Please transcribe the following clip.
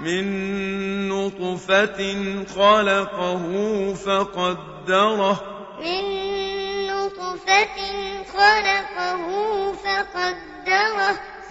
من نطفة خلقه فقدره. من نطفة خلقه